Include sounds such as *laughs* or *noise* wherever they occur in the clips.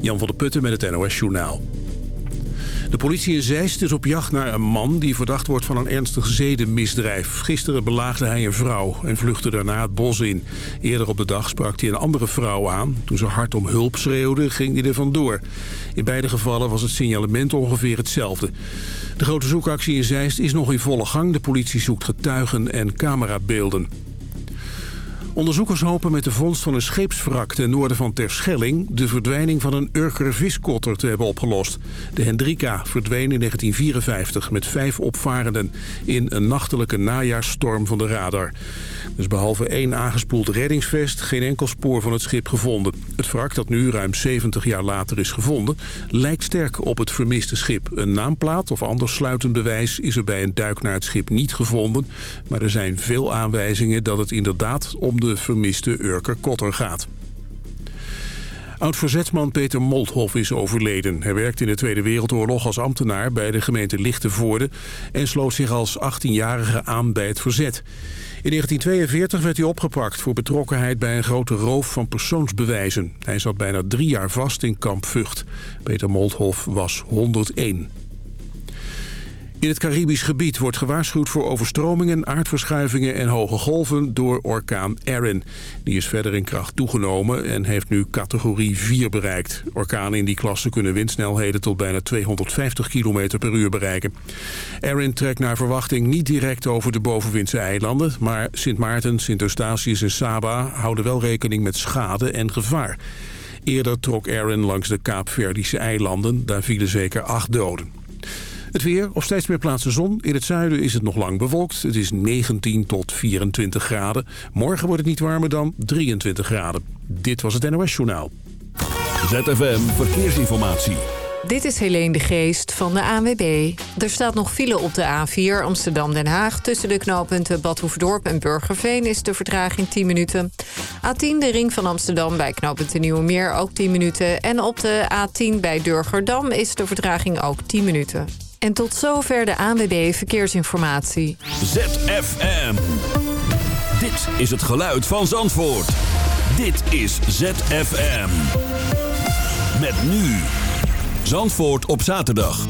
Jan van der Putten met het NOS Journaal. De politie in Zeist is op jacht naar een man die verdacht wordt van een ernstig zedenmisdrijf. Gisteren belaagde hij een vrouw en vluchtte daarna het bos in. Eerder op de dag sprak hij een andere vrouw aan. Toen ze hard om hulp schreeuwde, ging hij er vandoor. In beide gevallen was het signalement ongeveer hetzelfde. De grote zoekactie in Zeist is nog in volle gang. De politie zoekt getuigen en camerabeelden. Onderzoekers hopen met de vondst van een scheepswrak ten noorden van Terschelling... de verdwijning van een Urker viskotter te hebben opgelost. De Hendrika verdween in 1954 met vijf opvarenden... in een nachtelijke najaarsstorm van de radar. Dus behalve één aangespoeld reddingsvest geen enkel spoor van het schip gevonden. Het wrak dat nu ruim 70 jaar later is gevonden... lijkt sterk op het vermiste schip. Een naamplaat of ander sluitend bewijs is er bij een duik naar het schip niet gevonden... maar er zijn veel aanwijzingen dat het inderdaad om de vermiste Urker Kotter gaat. Oud-verzetsman Peter Molthoff is overleden. Hij werkte in de Tweede Wereldoorlog als ambtenaar bij de gemeente Lichtenvoorde... en sloot zich als 18-jarige aan bij het verzet. In 1942 werd hij opgepakt voor betrokkenheid bij een grote roof van persoonsbewijzen. Hij zat bijna drie jaar vast in kamp Vught. Peter Molthoff was 101. In het Caribisch gebied wordt gewaarschuwd voor overstromingen, aardverschuivingen en hoge golven door orkaan Erin. Die is verder in kracht toegenomen en heeft nu categorie 4 bereikt. Orkanen in die klasse kunnen windsnelheden tot bijna 250 km per uur bereiken. Erin trekt naar verwachting niet direct over de bovenwindse eilanden, maar Sint Maarten, Sint Eustatius en Saba houden wel rekening met schade en gevaar. Eerder trok Erin langs de Kaapverdische eilanden, daar vielen zeker acht doden. Het weer, op steeds meer plaatsen zon. In het zuiden is het nog lang bewolkt. Het is 19 tot 24 graden. Morgen wordt het niet warmer dan 23 graden. Dit was het NOS Journaal. ZFM Verkeersinformatie. Dit is Helene de Geest van de ANWB. Er staat nog file op de A4 Amsterdam-Den Haag. Tussen de knooppunten Badhoefdorp en Burgerveen is de vertraging 10 minuten. A10 de ring van Amsterdam bij knooppunt Nieuwe Meer ook 10 minuten. En op de A10 bij Durgerdam is de vertraging ook 10 minuten. En tot zover de ANWB Verkeersinformatie. ZFM. Dit is het geluid van Zandvoort. Dit is ZFM. Met nu. Zandvoort op zaterdag.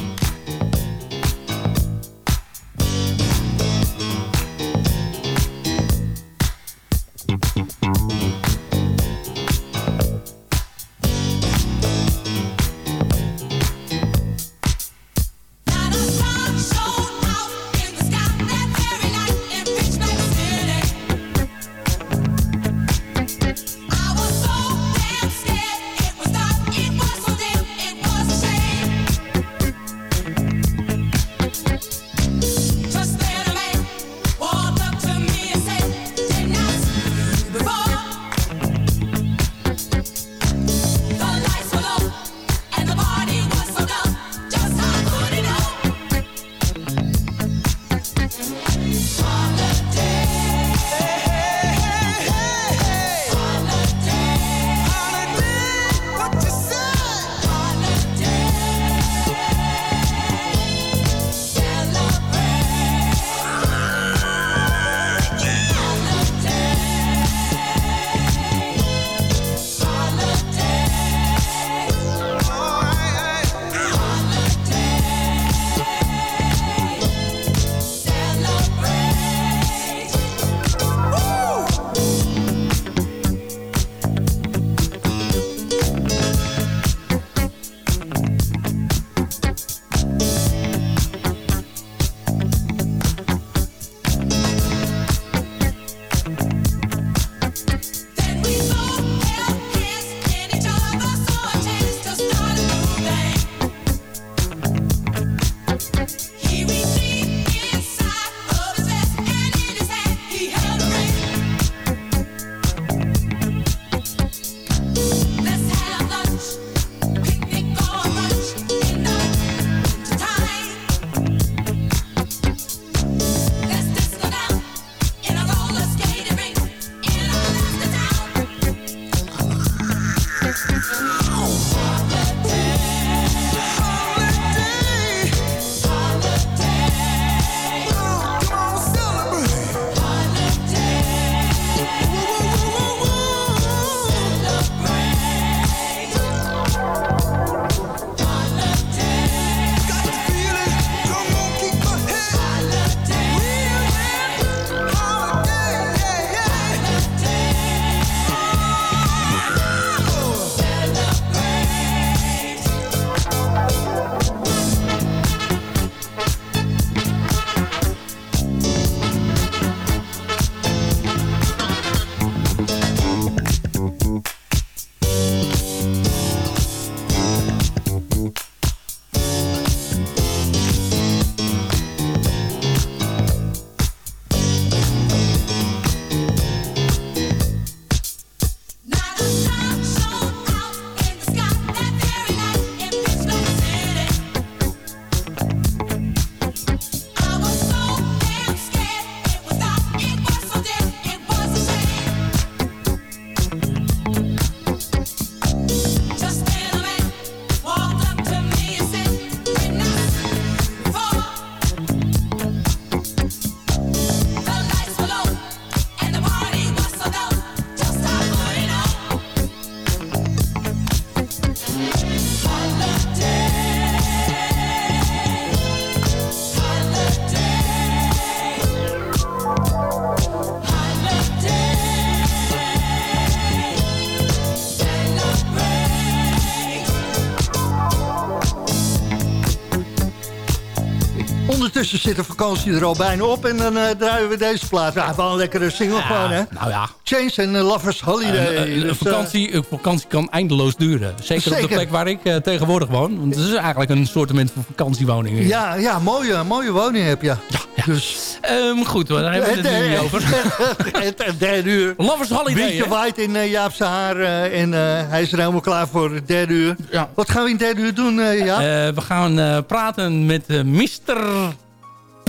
Ondertussen zit de vakantie er al bijna op en dan uh, draaien we deze plaat. Ja, wel een lekkere single ja, gewoon, hè? Nou ja. Change en Lovers Holiday. Uh, uh, dus, vakantie, een vakantie kan eindeloos duren. Zeker, zeker. op de plek waar ik tegenwoordig woon. Want het is eigenlijk een soort van vakantiewoning. Ja, ja mooie, mooie woning heb je. Ja, ja. Dus, um, goed, daar hebben we het nu niet over. *laughs* het derde uur. Lovers Holiday. Beetje White in Jaapse haar. En hij is er helemaal klaar voor het derde uur. Ja. Wat gaan we in het derde uur doen, ja? we gaan praten met Mr.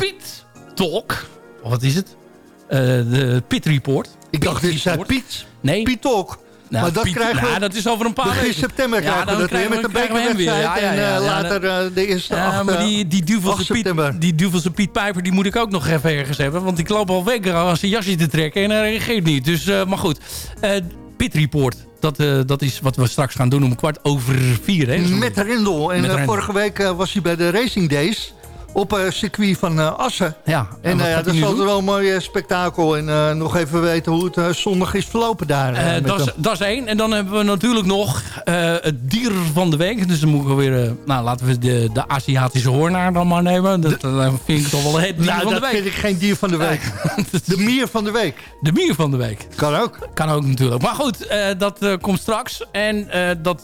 Piet Talk. Wat is het? de Pit Report. Ik dacht, dit zei Piet. Nee. Piet Talk. Nou, maar dat Piet, krijgen we... Ja, dat is over een paar weken. September krijgen ja, we dat weer met de bekerwedstrijd. Ja, ja, ja, en uh, later uh, de eerste ja, acht, maar die, die, duvelse Piet, die duvelse Piet Pijper, die moet ik ook nog even ergens hebben. Want ik loop al weken aan zijn jasje te trekken en hij reageert niet. Dus, uh, maar goed. Pit Report. Dat, dat is wat we straks gaan doen om kwart over vier. Hè? Met Rindel. En Met vorige week was hij bij de Racing Days op uh, circuit van uh, Assen. Ja, en, en uh, dat is altijd wel een mooi spektakel. En nog even weten hoe het zondag is verlopen daar. dat is één. En dan hebben we natuurlijk nog het dier van de week. Dus dan moeten we weer... nou, laten we de, de Aziatische hoornaar dan maar nemen. Dat vind ik toch wel het dier nou, van de week. dat vind ik geen dier van de week. *laughs* de mier van de week. De mier van de week. Kan ook. Kan ook natuurlijk. Maar goed, dat komt straks. En dat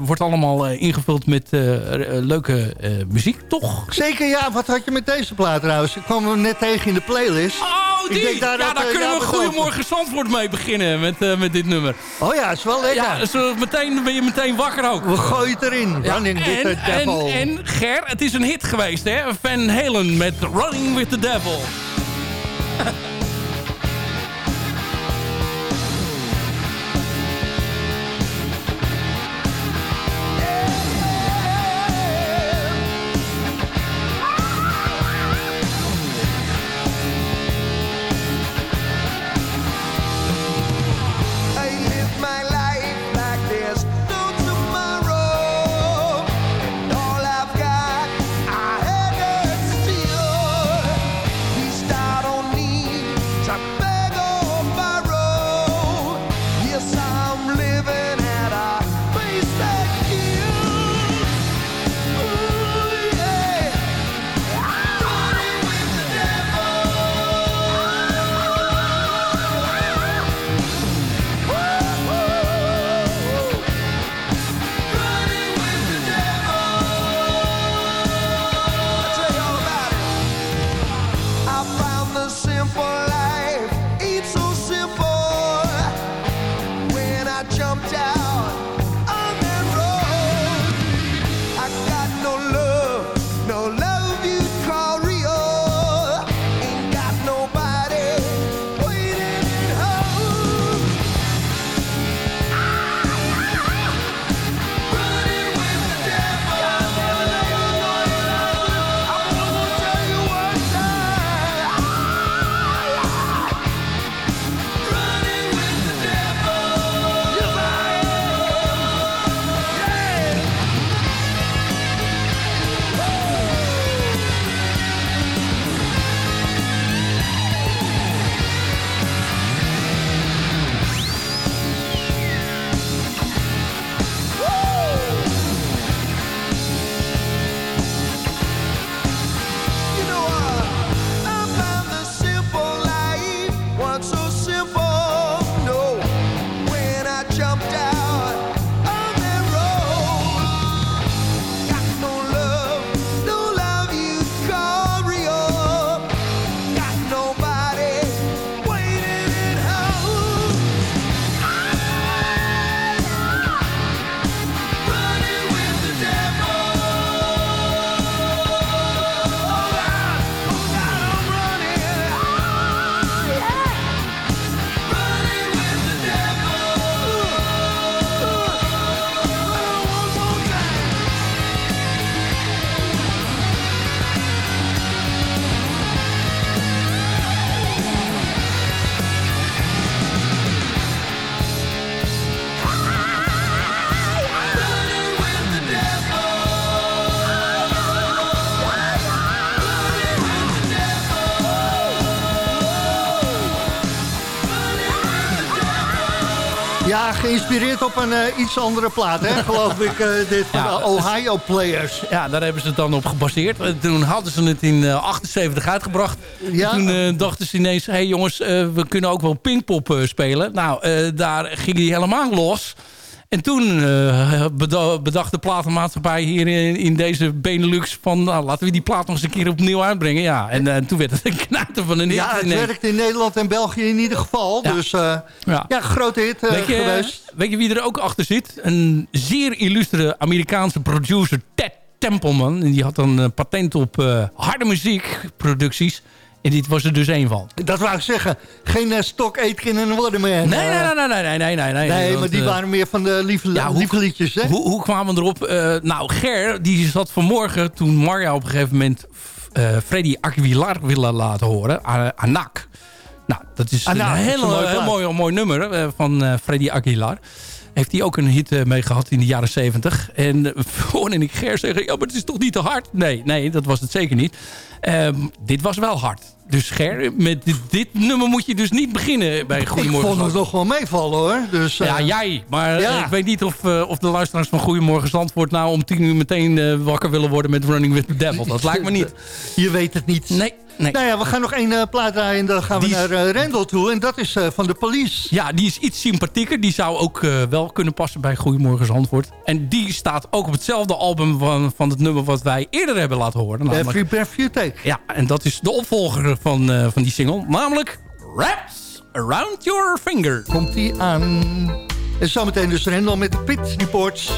wordt allemaal ingevuld met leuke muziek, toch? Zeker, ja ja, wat had je met deze plaat trouwens? Ik kwam hem net tegen in de playlist. Oh, die! ja, daar uh, kunnen we Goedemorgen Zandvoort mee beginnen met, uh, met dit nummer. Oh ja, is wel lekker. Ja, zo meteen ben je meteen wakker ook. We gooien het erin. Ja, Running en, with the Devil. En, en Ger, het is een hit geweest hè. Van Halen met Running with the Devil. *laughs* geïnspireerd op een iets andere plaat, hè, geloof ik. dit van de Ohio Players. Ja, daar hebben ze het dan op gebaseerd. Toen hadden ze het in 78 uitgebracht. Ja. Toen dachten ze ineens, hé hey jongens, we kunnen ook wel Pinkpop spelen. Nou, daar ging hij helemaal los. En toen uh, bedacht de platenmaatschappij hier in, in, deze Benelux van... Nou, laten we die plaat nog eens een keer opnieuw uitbrengen. Ja, en uh, toen werd het een knater van een hit. Ja, het werkt in Nederland en België in ieder geval. Ja. Dus uh, ja. ja, grote hit weet je, geweest. Weet je wie er ook achter zit? Een zeer illustere Amerikaanse producer, Ted Templeman. En die had een patent op harde muziekproducties... En dit was er dus één van. Dat wou ik zeggen. Geen uh, Stock Aitken en Waterman. Nee, nee, nee, nee, nee, nee, nee. Nee, nee maar die uh, waren meer van de lieve, ja, lieve hoe, liedjes, hè? Hoe, hoe kwamen we erop? Uh, nou, Ger, die zat vanmorgen toen Marja op een gegeven moment... Freddy Aguilar willen laten horen. Anak. Nou, dat is een heel, heel mooi, mooi nummer van Freddy Aguilar heeft hij ook een hit mee gehad in de jaren 70. En hoorde ik Ger zeggen, ja, maar het is toch niet te hard? Nee, nee, dat was het zeker niet. Um, dit was wel hard. Dus Ger, met dit, nummer moet je dus niet beginnen bij Goedemorgen. Ik vond het nog wel meevallen hoor. Dus, Ja, eh, jij. Maar ik weet niet of, uh, of de luisteraars van Goedemorgen Zandvoort... nou om tien uur meteen uh, wakker willen worden met Running with the Devil. Dat lijkt me niet. *laughs* Je weet het niet. Nee. Nee. Nou ja, we gaan nog één uh, plaat draaien en dan gaan we naar uh, Rendel toe. En dat is uh, van de police. Ja, die is iets sympathieker. Die zou ook wel kunnen passen bij Goedemorgen Antwoord. En die staat ook op hetzelfde album van, van het nummer wat wij eerder hebben laten horen. Namelijk, Every Breath You Take. Ja, en dat is de opvolger van, van die single. Namelijk Wraps Around Your Finger. Komt die aan. En zometeen dus Rendel met de Pit Reports.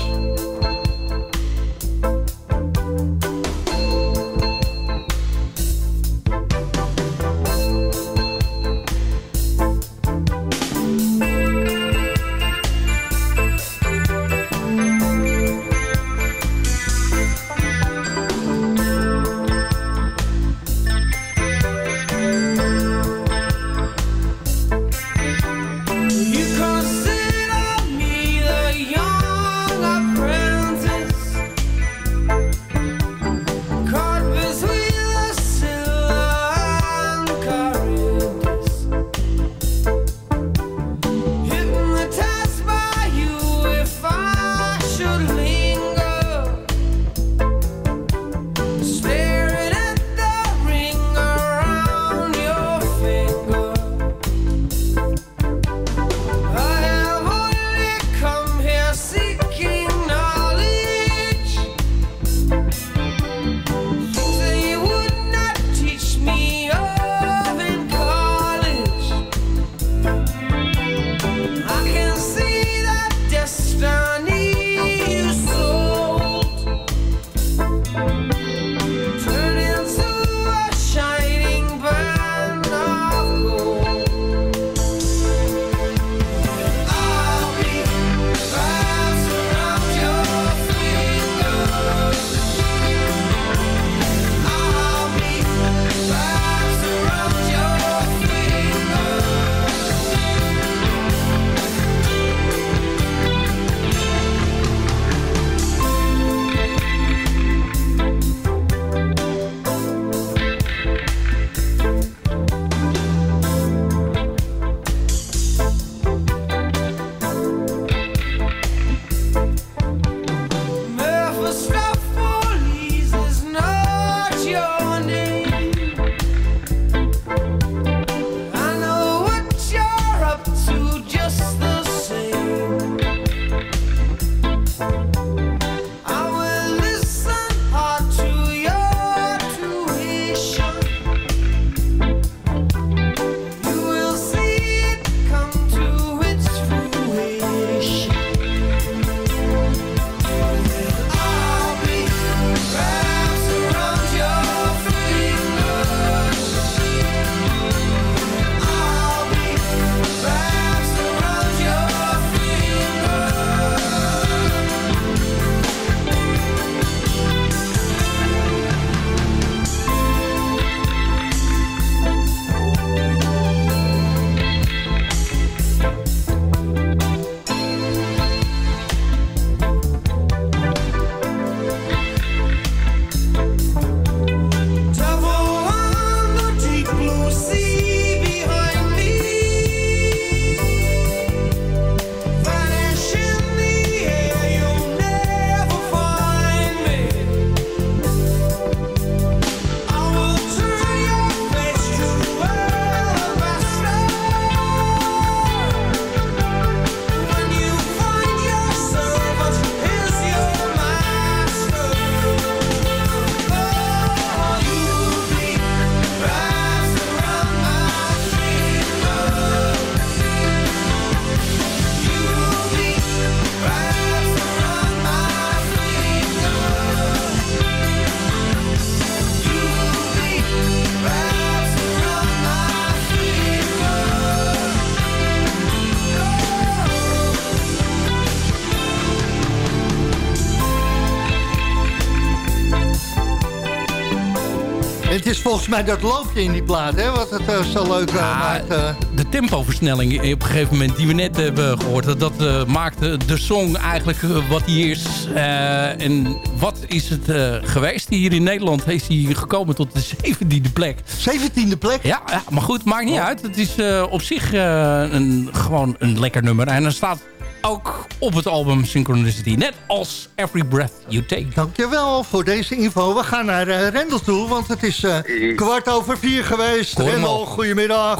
Is volgens mij dat loopje in die plaat, hè, wat het uh, zo leuk uh, maakt. Uh. De tempoversnelling op een gegeven moment die we net hebben gehoord... dat, dat maakte de song eigenlijk wat hij is. en wat is het geweest? Hier in Nederland is hij gekomen tot de zeventiende plek. Zeventiende plek? Ja, ja, maar goed, maakt niet oh. uit. Het is op zich een, gewoon een lekker nummer. En er staat ook op het album Synchronicity. Net als Every Breath You Take. Dankjewel voor deze info. We gaan naar uh, Rendel toe, want het is uh, kwart over vier geweest. Rendel, goedemiddag.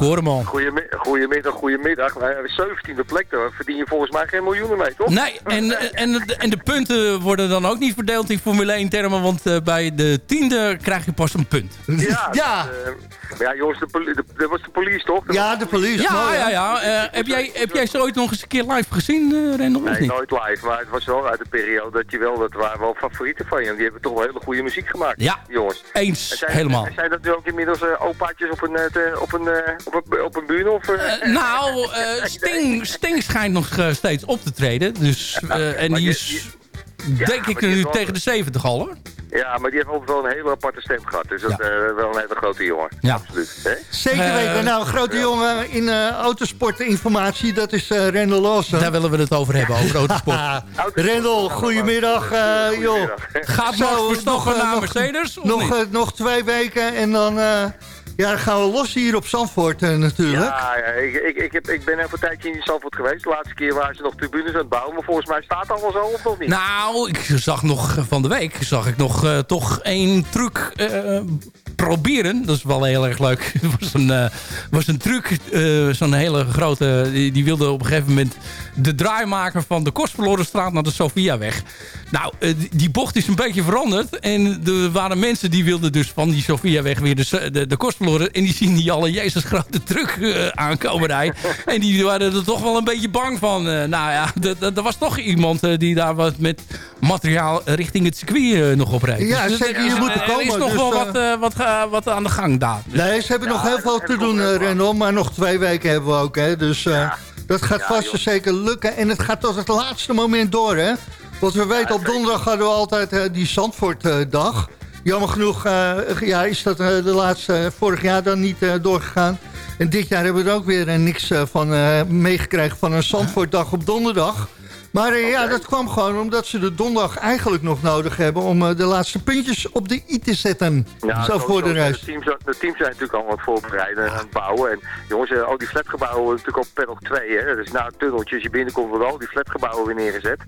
Goedemiddag, goedemiddag. De 17e plek, daar verdien je volgens mij geen miljoenen mee, toch? Nee, en, en, en de punten worden dan ook niet verdeeld in Formule 1 termen, want uh, bij de tiende krijg je pas een punt. Ja, ja. *laughs* Dus, ja jongens, de, dat was de police, toch? ja, de police. Ja, ja, ja. heb, jij, heb jij zo ooit nog eens een keer live gezien, Rendel? Nee, nooit live, maar het was wel uit de periode dat je wel, dat waren wel favorieten van je. Die hebben toch wel hele goede muziek gemaakt, ja, jongens. eens, zijn, helemaal. Zijn dat nu ook inmiddels uh, opaatjes op een, uh, op een, uh, op een, op een bühne? Of, nou, *laughs* Sting, Sting schijnt nog steeds op te treden. Dus, *laughs* en die is, denk ik, nu tegen de 70 al hoor. Ja, maar die heeft altijd wel een hele aparte stem gehad. Dus dat is uh, wel een hele grote jongen. Ja. Absoluut. Zeker weten. Uh, nou, een grote jongen in uh, autosportinformatie, dat is uh, Rendel Lawson. Daar willen we het over hebben, over autosport. *laughs* Rendel, goedemiddag. joh. Gaat Max Verstappen naar Mercedes? Nog, nog twee weken en dan ja, dan gaan we los hier op Zandvoort uh, natuurlijk. Ja, ja ik, ik, ik, heb, ik ben even een tijdje in Zandvoort geweest. De laatste keer waren ze nog tribunes aan het bouwen. Maar volgens mij staat het allemaal zo of nog niet? Nou, ik zag nog van de week zag ik nog uh, toch één truc uh, proberen. Dat is wel heel erg leuk. *laughs* Het was een, was een truc. Zo'n hele grote... Die, die, wilde op een gegeven moment de draai maken van de Kostverlorenstraat naar de Sofiaweg. Nou, die bocht is een beetje veranderd. En er waren mensen die wilden dus van die Sofiaweg weer de, de, de en die zien die alle Jezus grote truck uh, aankomen rijden. en die waren er toch wel een beetje bang van. Uh, nou ja, er was toch iemand uh, die daar wat met materiaal richting het circuit nog op rijdt. Ja, dus, zeker hier moeten komen. Er is nog dus, wel wat, wat, wat aan de gang daar. Dus. Nee, ze hebben nog heel veel te doen, Renault. Maar nog twee weken hebben we ook. Hè, dus dat gaat vast zeker lukken. En het gaat tot het laatste moment door. Hè? Want we weten, op donderdag hadden we altijd die Zandvoort-dag. Jammer genoeg uh, ja, is dat uh, de laatste uh, vorig jaar dan niet doorgegaan. En dit jaar hebben we er ook weer niks van meegekregen van een Zandvoortdag op donderdag. Maar uh, ja, dat kwam gewoon omdat ze de donderdag eigenlijk nog nodig hebben... om uh, de laatste puntjes op de i te zetten. Ja, zo voor de reis. De teams, de teams zijn natuurlijk al wat voorbereiden en aan het bouwen. En jongens, uh, al die flatgebouwen natuurlijk op paddock 2. Hè. Dus na het tunneltje, als je binnenkomt, worden al die flatgebouwen weer neergezet.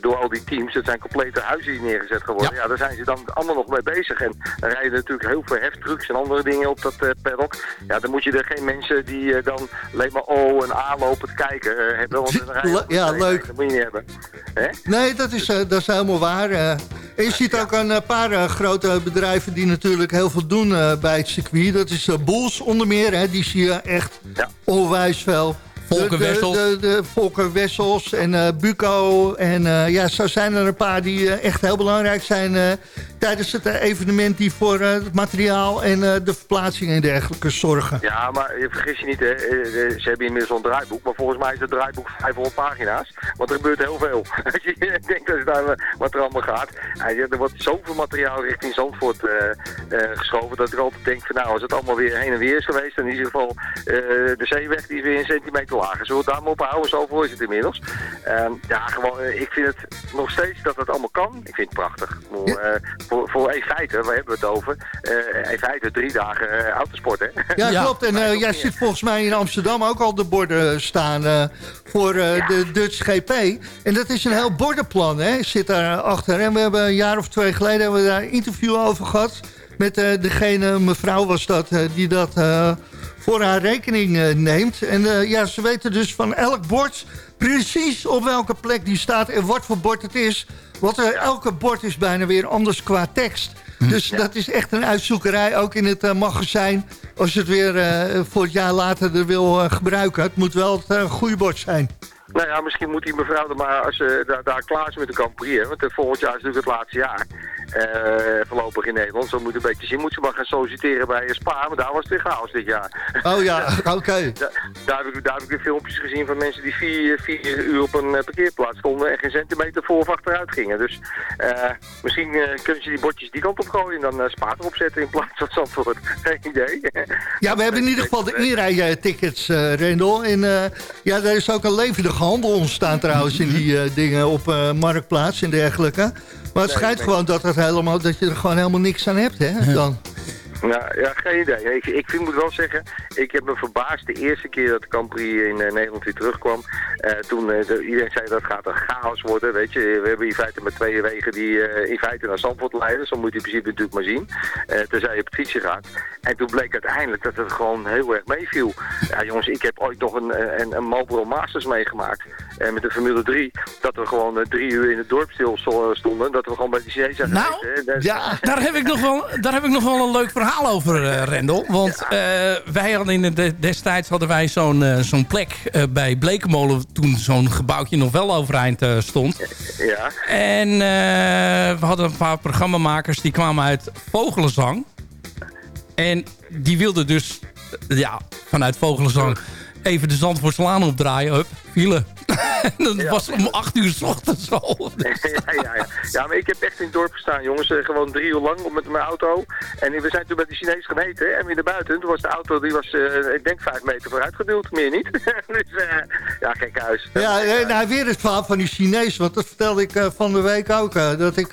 door al die teams. Het zijn complete huizen die neergezet geworden. Ja. ja. daar zijn ze dan allemaal nog mee bezig. En dan rijden natuurlijk heel veel heftrucks en andere dingen op dat paddock. Ja, dan moet je er geen mensen die dan alleen maar O en A lopen te kijken hebben. Want dan rijden ja, leuk. Dat moet je niet hebben. Nee, dat is, uh, dat is helemaal waar. Uh, en je ziet ook een paar uh, grote bedrijven die natuurlijk heel veel doen bij het circuit. Dat is Boels onder meer, hè, die zie je echt ja. onwijs veel. Volker Wessels. De, de, de, Volker Wessels en uh, Buco. En uh, ja, zo zijn er een paar die uh, echt heel belangrijk zijn tijdens het evenement... die voor het materiaal en de verplaatsing en dergelijke zorgen. Ja, maar je vergis je niet, hè. ze hebben inmiddels een draaiboek. Maar volgens mij is het draaiboek 500 pagina's. Want er gebeurt heel veel. *laughs* Als je denkt dat daar, wat er allemaal gaat. er wordt zoveel materiaal richting Zandvoort geschoven... dat ik altijd denk van nou, als het allemaal weer heen en weer is geweest... dan in ieder geval de zeeweg die is weer een centimeter lager. Zullen we daar maar op houden? Zoveel is het inmiddels. Uh, ja, gewoon, eh, ik vind het nog steeds dat het allemaal kan. Ik vind het prachtig. Ja. Voor, voor E-feite, waar hebben we het over? Uh, E-feite, drie dagen autosport, hè? Ja, ja. klopt. En jij ziet volgens mij in Amsterdam ook al de borden staan voor ja. de Dutch GP. En dat is een heel bordenplan, hè? Zit daar achter. En we hebben een jaar of twee geleden hebben we daar een interview over gehad met degene, mevrouw was dat, die dat voor haar rekening uh, neemt. En uh, ja, ze weten dus van elk bord precies op welke plek die staat en wat voor bord het is. Want uh, elke bord is bijna weer anders qua tekst. Hm. Dus dat is echt een uitzoekerij, ook in het magazijn. Als je het weer voor het jaar later er wil gebruiken. Het moet wel het goede bord zijn. Nou ja, misschien moet die mevrouw er maar, als ze daar, daar klaar is met de Grand want volgend jaar is natuurlijk het laatste jaar. Voorlopig in Nederland. Zo moet een beetje zien. Moet ze maar gaan solliciteren bij Spa, maar daar was het weer chaos dit jaar. Oh ja, *laughs* oké. daar, heb ik, daar heb ik weer filmpjes gezien van mensen die vier, vier uur op een parkeerplaats stonden en geen centimeter voor of achteruit gingen. Dus misschien kunnen ze die bordjes die kant op gooien en dan Spa erop zetten in plaats van Zandvoort. *laughs* Geen idee. Ja, we hebben in ieder geval de inrijtickets, uh, Rendel. En ja, er is ook een levendige handel ontstaan trouwens in die uh, dingen op uh, Marktplaats en dergelijke. Maar het schijnt gewoon dat, het helemaal, dat je er gewoon helemaal niks aan hebt, hè? Dan. Nou, ja, geen idee. Ik, ik moet wel zeggen, ik heb me verbaasd de eerste keer dat de Campri in uh, Nederland weer terugkwam. Uh, toen uh, iedereen zei dat gaat een chaos worden, weet je. We hebben in feite maar twee wegen die in feite naar Zandvoort leiden. Zo moet je in principe natuurlijk maar zien. tenzij je op het fietsje gaat. En toen bleek uiteindelijk dat het gewoon heel erg meeviel. Ja jongens, ik heb ooit nog een, een, een Marlboro Masters meegemaakt. En met de Formule 3, dat we gewoon drie uur in het dorp stil stonden. Dat we gewoon bij de Chinezen Nou, ja, daar heb, ik nog wel, daar heb ik nog wel een leuk verhaal over, uh, Rendel. Want uh, wij hadden in de, destijds hadden wij zo'n uh, zo'n plek bij Blekenmolen... toen zo'n gebouwtje nog wel overeind stond. Ja. En we hadden een paar programmamakers die kwamen uit Vogelenzang. En die wilden dus ja, vanuit Vogelenzang even de Zandvoortslaan opdraaien. Hup, file. *laughs* dat was om acht uur s ochtends al. *laughs* ja, ja, ja. ja, maar ik heb echt in het dorp gestaan, jongens. Eh, gewoon drie uur lang met mijn auto. En we zijn toen bij de Chinees gemeten. En weer naar buiten. Toen was de auto, die was, uh, ik denk vijf meter vooruit geduwd. Meer niet. *laughs* dus uh, ja, gek huis. Ja, nou, weer het verhaal van die Chinees. Want dat vertelde ik van de week ook. dat ik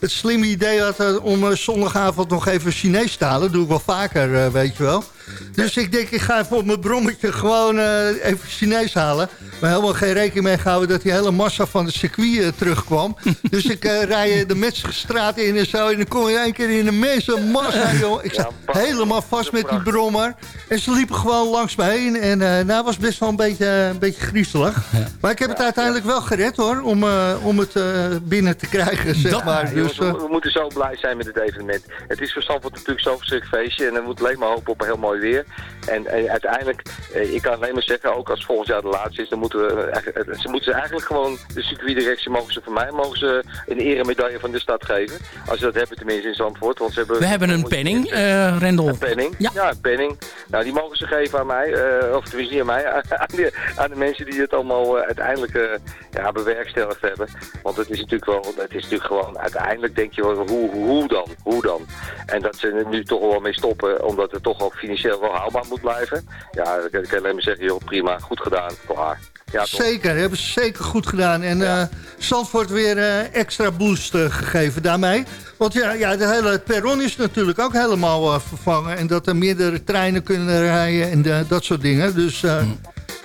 het slimme idee had om zondagavond nog even Chinees te halen. Dat doe ik wel vaker, weet je wel. Dus ik denk, ik ga even op mijn brommetje gewoon even Chinees halen. Maar helemaal geen rekening mee gehouden dat die hele massa van het circuit uh, terugkwam. *laughs* dus ik uh, rij de Metzgerstraat in en zo. En dan kom je één keer in een mensenmassa, joh. Ik zat helemaal vast met die brommer. En ze liepen gewoon langs me heen. En uh, nou was best wel een beetje, een beetje griezelig. Maar ik heb het uiteindelijk wel gered, hoor. Om, om het binnen te krijgen, zeg maar. Dus, we, moeten zo blij zijn met het evenement. Het is voor natuurlijk zo'n verschrikkelijk feestje. En we moeten alleen maar hopen op een heel mooi weer. En uiteindelijk, ik kan alleen maar zeggen, ook als volgend jaar de laatste is... dan moeten we ze moeten ze eigenlijk gewoon de circuitdirectie mogen ze van mij mogen ze een eremedaille van de stad geven. Als ze dat hebben tenminste in Zandvoort. Want ze hebben, We hebben een penning, uh, Rendel. Een penning? Ja. ja, een penning. Nou, die mogen ze geven aan mij, uh, of tenminste niet aan mij, *laughs* aan de, aan de mensen die het allemaal uh, uiteindelijk ja, bewerkstelligd hebben. Want het is natuurlijk wel, het is natuurlijk gewoon, uiteindelijk denk je wel, hoe, hoe dan? Hoe dan? En dat ze er nu toch wel mee stoppen, omdat het toch ook financieel wel haalbaar moet blijven. Ja, dan kan ik alleen maar zeggen, joh, prima, goed gedaan, klaar. Ja, zeker, hebben ze zeker goed gedaan. En ja. uh, Zandvoort weer uh, extra boost uh, gegeven daarmee. Want ja, ja, de hele perron is natuurlijk ook helemaal vervangen. En dat er meerdere treinen kunnen rijden en dat soort dingen. Dus mm.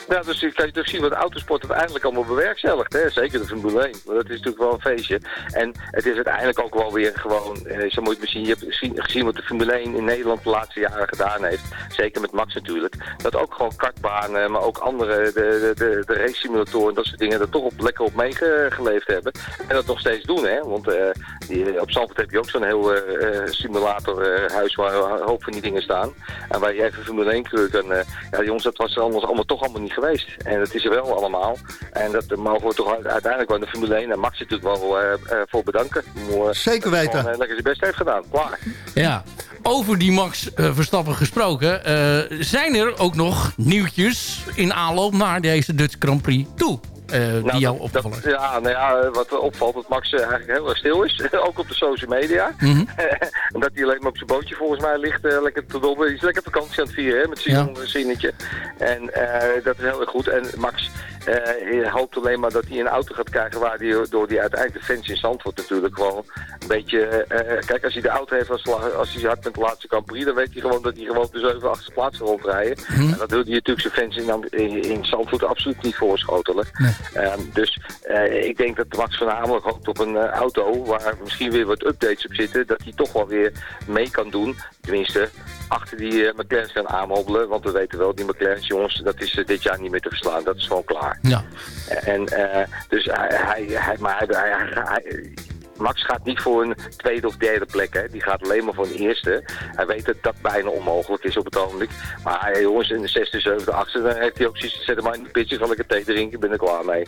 Ja, dus kan je toch zien wat autosport uiteindelijk allemaal bewerkstelligt. Hè? Zeker de Formule 1. Dat is natuurlijk wel een feestje. En het is uiteindelijk ook wel weer gewoon... Eh, zo moet je misschien je hebt gezien, wat de Formule 1 in Nederland de laatste jaren gedaan heeft. Zeker met Max natuurlijk. Dat ook gewoon kartbanen, maar ook andere, de, de, de, race simulatoren en dat soort dingen... er toch op, lekker op meegeleefd hebben. En dat nog steeds doen, hè. Want uh, die, op Zandvoort heb je ook zo'n heel uh, simulatorhuis waar een hoop van die dingen staan. En waar je even Formule 1 kan... ja, jongens, dat was allemaal, allemaal toch allemaal niet geweest. En dat is er wel allemaal. En dat mogen we toch uiteindelijk wel de Formule 1 en Max natuurlijk wel uh, voor bedanken. Uh, Zeker weten. Gewoon, lekker zijn best heeft gedaan. Klaar. Ja. Over die Max Verstappen gesproken, zijn er ook nog nieuwtjes in aanloop naar deze Dutch Grand Prix toe? Uh, nou, die jou ja, nou ja, wat opvalt, dat Max eigenlijk heel erg stil is. *laughs* ook op de social media. Mm -hmm. *laughs* en dat hij alleen maar op zijn bootje volgens mij ligt uh, lekker te dobben. Hij is lekker vakantie aan het vieren hè, met zijn ja. zinnetje. En dat is heel erg goed. En Max uh, hoopt alleen maar dat hij een auto gaat krijgen waar hij door die uiteindelijk de fans in Zandvoort natuurlijk gewoon een beetje... Uh, kijk, als hij de auto heeft als, als hij hard met de laatste Grand dan weet hij gewoon dat hij gewoon de 7 8 plaats gaat rondrijden. Hmm. En dat wil hij natuurlijk zijn fans in, in, in Zandvoort absoluut niet voorschotelen. Nee. Um, dus uh, ik denk dat Max voornamelijk hoopt op een auto waar misschien weer wat updates op zitten, dat hij toch wel weer mee kan doen. Tenminste, achter die uh, McLaren's gaan aanhobbelen. Want we weten wel, die McLaren's jongens, dat is uh, dit jaar niet meer te verslaan. Dat is gewoon klaar. Ja. En uh, dus hij, hij, maar hij, hij, Max gaat niet voor een tweede of derde plek. Hè. Die gaat alleen maar voor een eerste. Hij weet dat dat bijna onmogelijk is op het ogenblik. Maar jongens, in de zesde, zevende, achtste, dan heeft hij ook zoiets. Zet hem maar in de pitje, zal ik het thee drinken, ik ben er klaar mee.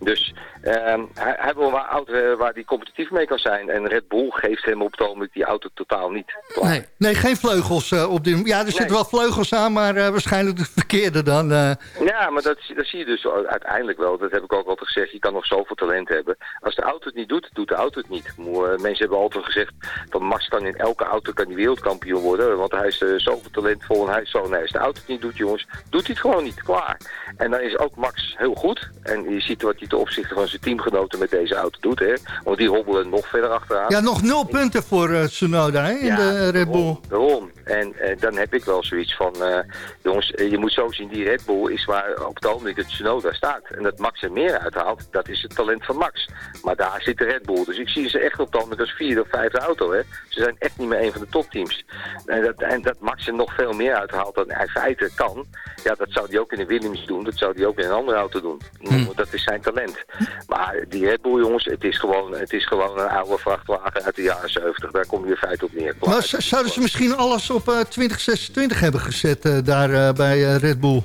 Dus ehm, hij, hij, wil een auto waar hij competitief mee kan zijn. En Red Bull geeft hem op het ogenblik die auto totaal niet. Nee, nee, geen vleugels uh, op die... Ja, er zitten wel vleugels aan, maar uh, waarschijnlijk de verkeerde dan. Uh... Ja, maar dat, dat zie je dus uiteindelijk wel. Dat heb ik ook altijd gezegd. Je kan nog zoveel talent hebben. Als de auto het niet doet, doet de auto het niet. Mensen hebben altijd gezegd, van Max kan in elke auto kan die wereldkampioen worden. Want hij is zoveel talentvol en hij is zo... Nee, als de auto het niet doet, jongens, doet hij het gewoon niet. Klaar. En dan is ook Max heel goed. En je ziet wat hij ten opzichte van zijn teamgenoten met deze auto doet. Hè? Want die hobbelen nog verder achteraan. Ja, nog nul punten voor uh, Tsunoda hè, in ja, de Red Bull. Daarom. En uh, dan heb ik wel zoiets van... Uh, jongens, je moet zo zien, die Red Bull is waar op het ogenblik het Tsunoda staat. En dat Max er meer uithaalt, dat is het talent van Max. Maar daar zit de Red Bull. Dus ik zie ze echt op het ogenblik als vierde of vijfde auto. Hè. Ze zijn echt niet meer een van de topteams. En dat, en dat Max er nog veel meer uithaalt dan hij feiten kan... Ja, dat zou hij ook in de Williams doen. Dat zou hij ook in een andere auto doen. Hm. Dat is zijn talent. Maar die Red Bull, jongens, het is gewoon, het is gewoon een oude vrachtwagen uit de jaren 70. Daar kom je in feite op neer. Maar zouden ze misschien alles op uh, 2026 hebben gezet uh, daar uh, bij Red Bull?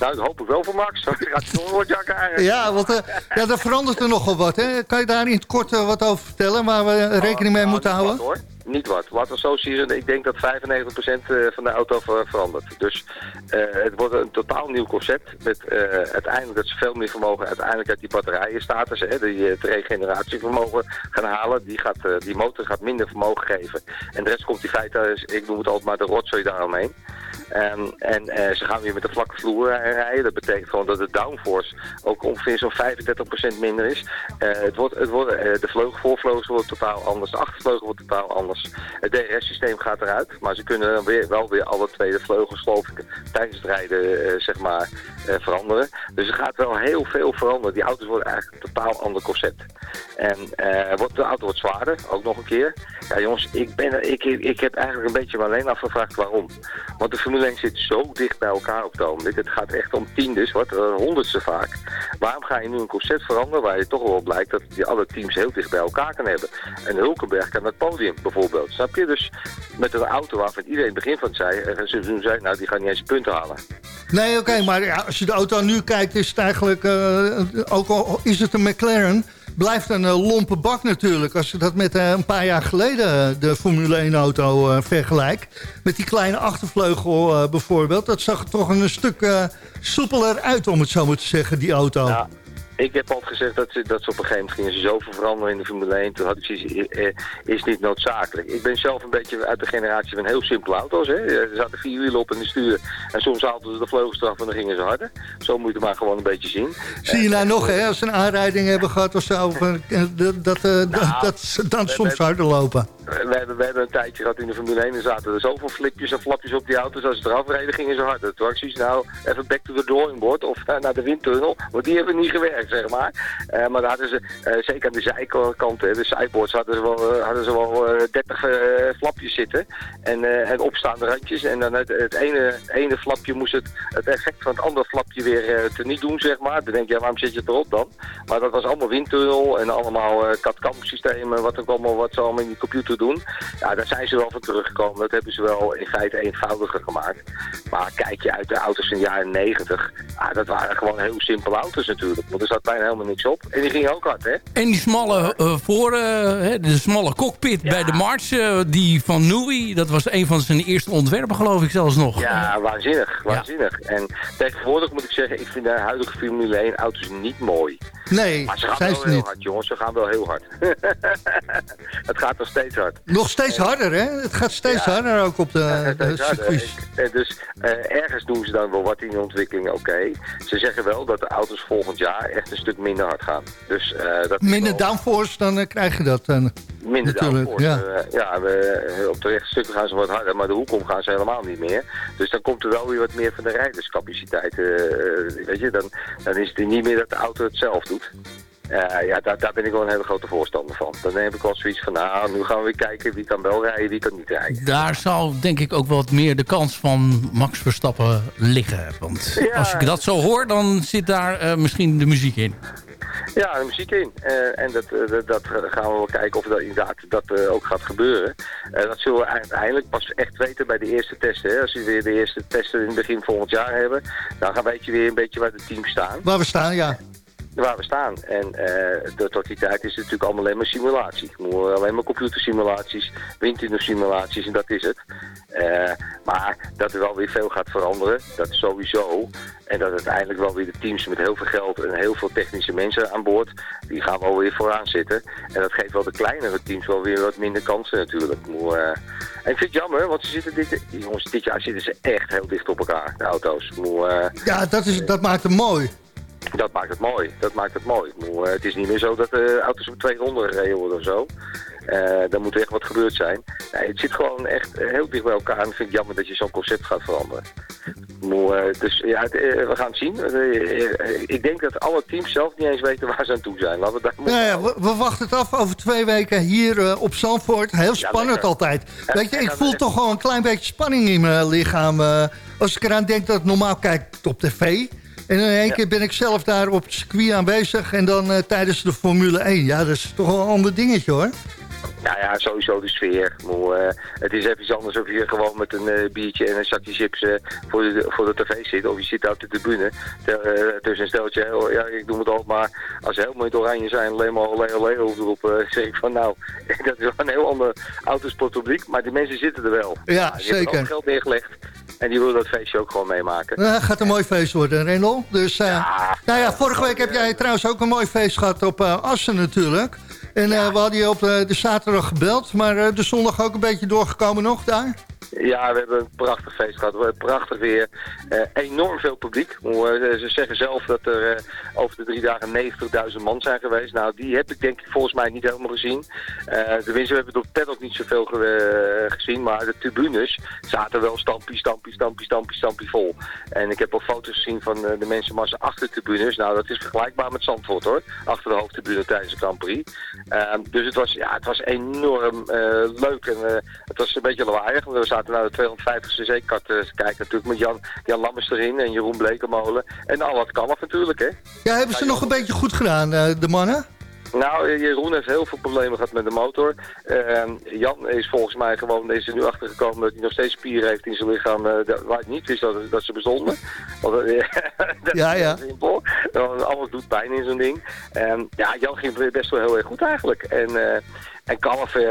Nou, dat hoop ik wel voor Max. *laughs* gaat Ja, want uh, ja, daar verandert er nogal wat. Hè? Kan je daar in het kort wat over vertellen waar we rekening mee nou, moeten houden? Wat, hoor niet wat. Wat zien, ik denk dat 95% van de auto verandert. Dus uh, het wordt een totaal nieuw concept. Met uh, uiteindelijk dat ze veel meer vermogen uiteindelijk uit die batterijenstatus, hè, die het regeneratievermogen gaan halen. Die, gaat, die motor gaat minder vermogen geven. En de rest komt in feite, ik noem het altijd maar de rotzooi daaromheen. Um, en uh, ze gaan weer met de vlakke vloer rijden. Dat betekent gewoon dat de downforce ook ongeveer zo'n 35% minder is. Uh, het wordt, het wordt, de vleugel, voorvleugels worden totaal anders. De achtervleugel wordt totaal anders. Het DRS-systeem gaat eruit. Maar ze kunnen dan weer, wel weer alle twee de vleugels, geloof tijdens het rijden zeg maar, veranderen. Dus er gaat wel heel veel veranderen. Die auto's worden eigenlijk een totaal ander concept. En wordt, de auto wordt zwaarder, ook nog een keer. Ja jongens, ik, ben, ik, ik heb eigenlijk een beetje alleen afgevraagd waarom. Want de Formule 1 zit zo dicht bij elkaar op het ogenblik. Het gaat echt om tiendes, wat uh, honderdste vaak. Waarom ga je nu een concept veranderen waar je toch wel blijkt dat die alle teams heel dicht bij elkaar kan hebben? En Hulkenberg kan het podium bijvoorbeeld. Snap je? Dus met een auto waarvan iedereen begin van het zei, ze zei, nou die gaan niet eens punten halen. Nee, oké, maar ja, als je de auto nu kijkt is het eigenlijk, uh, ook al is het een McLaren blijft een uh, lompe bak natuurlijk. Als je dat met uh, een paar jaar geleden de Formule 1-auto vergelijkt. Met die kleine achtervleugel bijvoorbeeld. Dat zag er toch een stuk soepeler uit, om het zo maar te zeggen, die auto. Ja. Ik heb altijd gezegd dat ze, dat ze op een gegeven moment gingen ze zoveel veranderen in de Formule 1. Toen had ik zoiets, eh, is niet noodzakelijk. Ik ben zelf een beetje uit de generatie van heel simpele auto's. Hè. Er zaten vier wielen op in de stuur. En soms haalden ze de vleugels eraf en dan gingen ze harder. Zo moet je het maar gewoon een beetje zien. Zie je nou nog, hè, als ze een aanrijding hebben gehad of zo, dat, dat, nou, dat ze dan soms harder lopen? We hebben, we hebben een tijdje gehad in de Formule 1 en zaten er zoveel flipjes en flapjes op die auto's. Als ze eraf reden, gingen ze harder. Toen ik zoiets, nou, even back to the drawing board of naar de windtunnel. Want die hebben niet gewerkt zeg maar. Uh, maar daar hadden ze, uh, zeker aan de zijkanten, de sideboards, hadden ze wel, uh, hadden ze wel 30 flapjes zitten. En, en opstaande randjes. En dan het, het ene, ene flapje moest het, het effect van het andere flapje weer te niet doen, zeg maar. Dan denk je, waarom zit je erop dan? Maar dat was allemaal windtunnel en allemaal CAD-CAM systemen, wat, ook allemaal, wat ze allemaal in die computer doen. Ja, daar zijn ze wel van teruggekomen. Dat hebben ze wel in feite eenvoudiger gemaakt. Maar kijk je uit de auto's in de jaren 90, ah, dat waren gewoon heel simpele auto's natuurlijk. Want er zat bijna helemaal niks op. En die ging ook hard, hè? En die smalle uh, voor, uh, de smalle cockpit bij de March, uh, die van Nui, dat was een van zijn eerste ontwerpen, geloof ik zelfs nog. Ja, waanzinnig, waanzinnig. Ja. En tegenwoordig moet ik zeggen, ik vind de huidige Formule 1 auto's niet mooi. Nee, maar ze gaan wel heel hard, jongens. Ze gaan wel heel hard. *laughs* het gaat nog steeds hard. Nog steeds harder, hè? Het gaat steeds harder ook op de, de circuits. Dus ergens doen ze dan wel wat in de ontwikkeling, oké. Ze zeggen wel dat de auto's volgend jaar echt een stuk minder hard gaan. Dus, uh, dat minder downforce, dan krijg je dat. Minder downforce. Ja, ja we, op de rechtstukken gaan ze wat harder, maar de hoekom gaan ze helemaal niet meer. Dus dan komt er wel weer wat meer van de rijderscapaciteit. weet je, dan, dan is het niet meer dat de auto het zelf doet. Uh, ja, daar, daar, ben ik wel een hele grote voorstander van. Dan heb ik wel zoiets van, nou, nu gaan we weer kijken wie kan wel rijden, wie kan niet rijden. Daar zou denk ik ook wat meer de kans van Max Verstappen liggen. Want als ik dat zo hoor, dan zit daar uh, misschien de muziek in. Ja, muziek in. en dat, dat gaan we wel kijken of dat inderdaad dat ook gaat gebeuren. dat zullen we uiteindelijk pas echt weten bij de eerste testen. Hè. Als we weer de eerste testen in het begin volgend jaar hebben, dan gaan weet je weer een beetje waar de teams staan. Waar we staan, ja waar we staan. En uh, tot die tijd is het natuurlijk allemaal alleen maar simulatie. Alleen maar computersimulaties, windtunnelsimulaties en dat is het. Uh, maar dat er wel weer veel gaat veranderen, dat sowieso. En dat uiteindelijk wel weer de teams met heel veel geld en heel veel technische mensen aan boord, die gaan wel weer vooraan zitten. En dat geeft wel de kleinere teams wel weer wat minder kansen natuurlijk. Uh, en ik vind het jammer, want ze zitten dit, jongens, dit jaar zitten ze echt heel dicht op elkaar, de auto's. Maar, ja, dat, is, dat maakt hem mooi. Dat maakt het mooi. Dat maakt het mooi. Eh, het is niet meer zo dat de auto's op twee ronden gereden worden of zo. Uh, er moet echt wat gebeurd zijn. Nee, het zit gewoon echt heel dicht bij elkaar. En ik vind het jammer dat je zo'n concept gaat veranderen. Maar, uh, dus ja, we gaan het zien. ik denk dat alle teams zelf niet eens weten waar ze aan toe zijn. Laten we, daar ja, ja, we, we, wachten het af over twee weken hier op Zandvoort. Heel spannend altijd. Weet je, ik voel toch gewoon een klein beetje spanning in mijn lichaam. als ik eraan denk dat ik normaal kijk op tv... En in één keer ben ik zelf daar op het circuit aanwezig. En dan uh, tijdens de Formule 1. Ja, dat is toch wel een ander dingetje hoor. Nou ja, sowieso de sfeer. Maar, uh, het is even iets anders of je gewoon met een uh, biertje en een zakje chips uh, voor, de, voor de tv zit. Of je zit op de tribune tussen een steltje. Oh, ja, ik doe het ook, maar als ze helemaal niet oranje zijn, alleen maar olé olé roepen, *laughs* zeg ik van nou, *laughs* dat is wel een heel ander autosportpubliek. Maar die mensen zitten er wel. Ja, ja zeker. hebben ook geld neergelegd. En die willen dat feestje ook gewoon meemaken. Ja, gaat een mooi feest worden, Rendel. Dus, ja, nou ja, vorige week heb jij trouwens ook een mooi feest gehad op Assen natuurlijk. En uh, we hadden je op de, zaterdag gebeld, maar uh, de zondag ook een beetje doorgekomen nog daar? Ja, we hebben een prachtig feest gehad. Prachtig weer. Uh, enorm veel publiek. ze zeggen zelf dat er over de drie dagen 90.000 man zijn geweest. Nou, die heb ik denk ik volgens mij niet helemaal gezien. tenminste, we hebben op TED ook niet zoveel ge gezien. Maar de tribunes zaten wel stampie, stampie, stampie, stampie, stampie vol. En ik heb ook foto's gezien van de mensenmassa achter de tribunes. Nou, dat is vergelijkbaar met Zandvoort hoor. Achter de hoofdtribune tijdens de Grand Prix. Ehm, dus het was, ja, het was enorm leuk en het was een beetje lawaaiig. We zaten naar de 250cc kart te kijken natuurlijk met Jan, Jan Lammers erin en Jeroen Blekemolen. En al wat kan af natuurlijk hè. Ja, hebben ze nog een beetje goed gedaan, uh, de mannen? Nou, Jeroen heeft heel veel problemen gehad met de motor. Uh, Jan is volgens mij gewoon, is er nu achter gekomen dat hij nog steeds spieren heeft in zijn lichaam uh, waar ik niet wist dat, dat ze bestonden. Want, uh, *laughs* dat ja, ja. simpel. Alles doet pijn in zo'n ding. Um, ja, Jan ging best wel heel erg goed eigenlijk. En eh, en Kalf uh,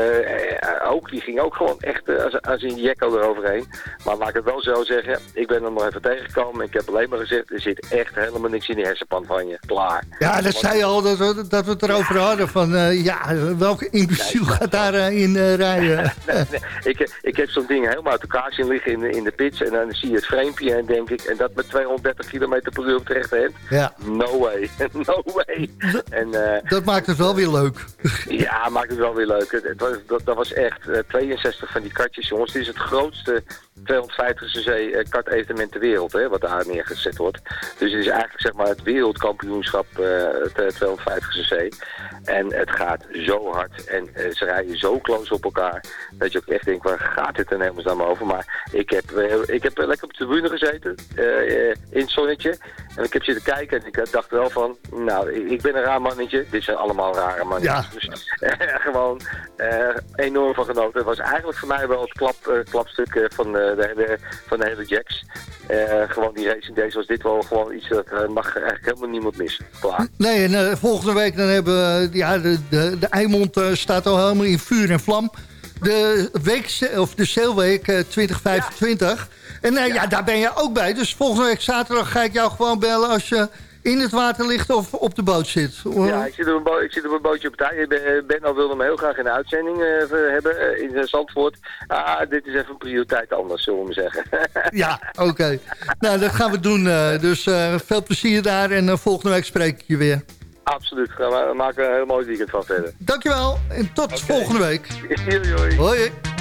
ook, die ging ook gewoon echt uh, als, als een jekko eroverheen. Maar laat ik het wel zo zeggen, ik ben er nog even tegengekomen. Ik heb alleen maar gezegd, er zit echt helemaal niks in die hersenpan van je. Klaar. Ja, dat zei je al, dat we, dat we het erover hadden. Van, uh, ja, welke imbeciel gaat daarin uh, rijden? *laughs* nee, nee. Ik, ik heb zo'n ding helemaal uit elkaar zien liggen in de, in de pits. En dan zie je het framepje en denk ik, en dat met 230 km per uur op de rechterhand. Ja. No way, *laughs* no way. En, dat maakt het wel weer leuk. ja, maakt het wel weer leuk. Dat, dat, was echt 62 eh, van die kartjes, jongens. Dit is het grootste 250cc uh, kartevenement ter wereld, hè, wat daar neergezet wordt. Dus het is eigenlijk zeg maar het wereldkampioenschap uh, 250cc. En het gaat zo hard en uh, ze rijden zo close op elkaar, dat je ook echt denkt, waar gaat dit dan helemaal over? Maar ik heb, ik heb lekker op de tribune gezeten, in het zonnetje. En ik heb zitten kijken en ik dacht wel van, nou, ik ben een raar mannetje. Dit zijn allemaal rare mannetjes. Ja. Dus *laughs* gewoon enorm van genoten. Het was eigenlijk voor mij wel het klap, klapstuk van eh, de, hele, van de hele Jacks. Uh, gewoon die racing days was dit wel gewoon iets dat uh, mag eigenlijk helemaal niemand missen. Klaar. Nee, en volgende week dan hebben we, ja, de, de, de Eimond staat al helemaal in vuur en vlam. De week, of de Sailweek 2025. En ja. ja. daar ben je ook bij. Dus volgende week zaterdag ga ik jou gewoon bellen als je in het water ligt of op de boot zit? Ja, ik zit op een, ik zit op een bootje op tijd. Ben al wilde me heel graag in de uitzending uh, hebben uh, in Zandvoort. Ah, dit is even een prioriteit anders, zullen we maar zeggen. *laughs* ja, oké. nou, dat gaan we doen. Uh, dus veel plezier daar en volgende week spreek ik je weer. Absoluut. We maken een heel mooi weekend van verder. Dankjewel en tot okay. volgende week. *laughs* hoi. Hoi.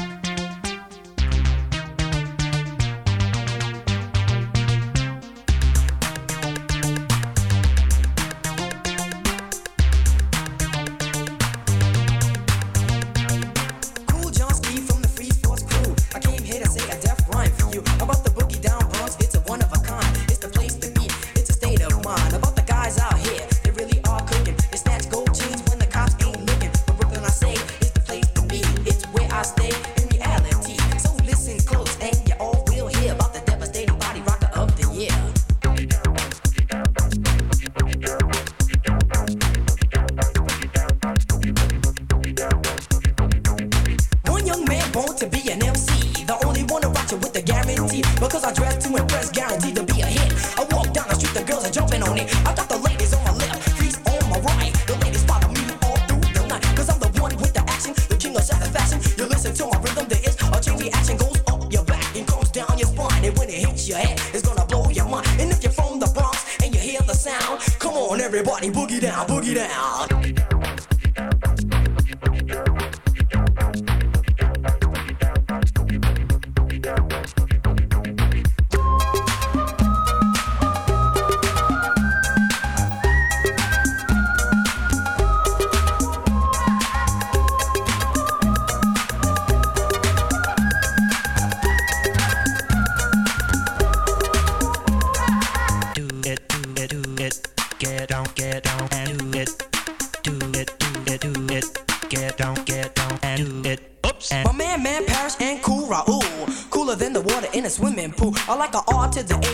I like a R to the A,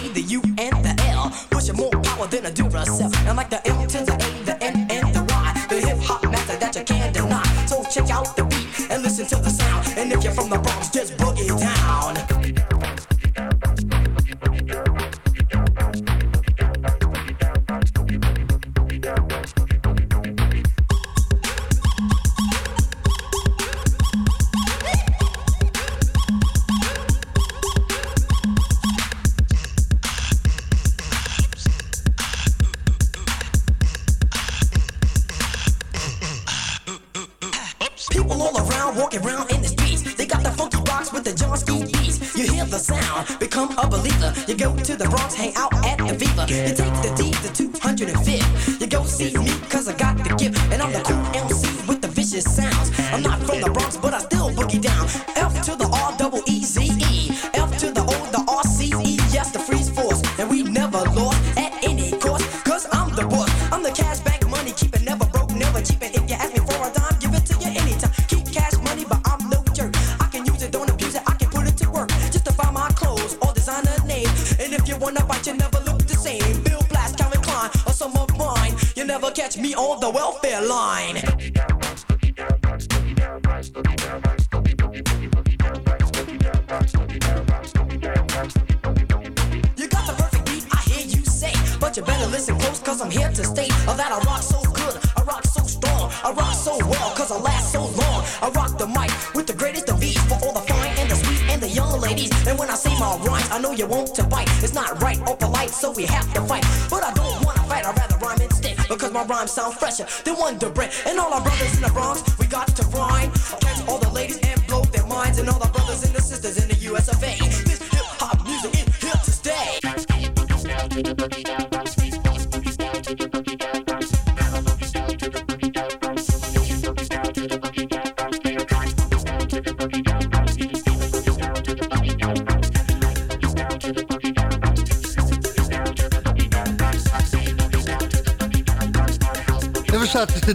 never catch me on the welfare line. You got the perfect beat, I hear you say. But you better listen close, cause I'm here to stay. Oh, uh, that I rock so good, I rock so strong, I rock so well, cause I last so long. I rock the mic with the greatest of ease for all the fine and the sweet and the young ladies. And when I say my rhymes, I know you want to bite. It's not right or polite, so we have to fight. But I sound fresher than Wonder Bread. And all our brothers in the Bronx, we got to rhyme. Catch all the ladies and blow their minds. And all the brothers and the sisters in the